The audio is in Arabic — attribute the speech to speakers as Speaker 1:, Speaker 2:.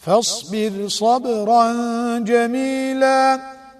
Speaker 1: فاصبر صبرا جميلا.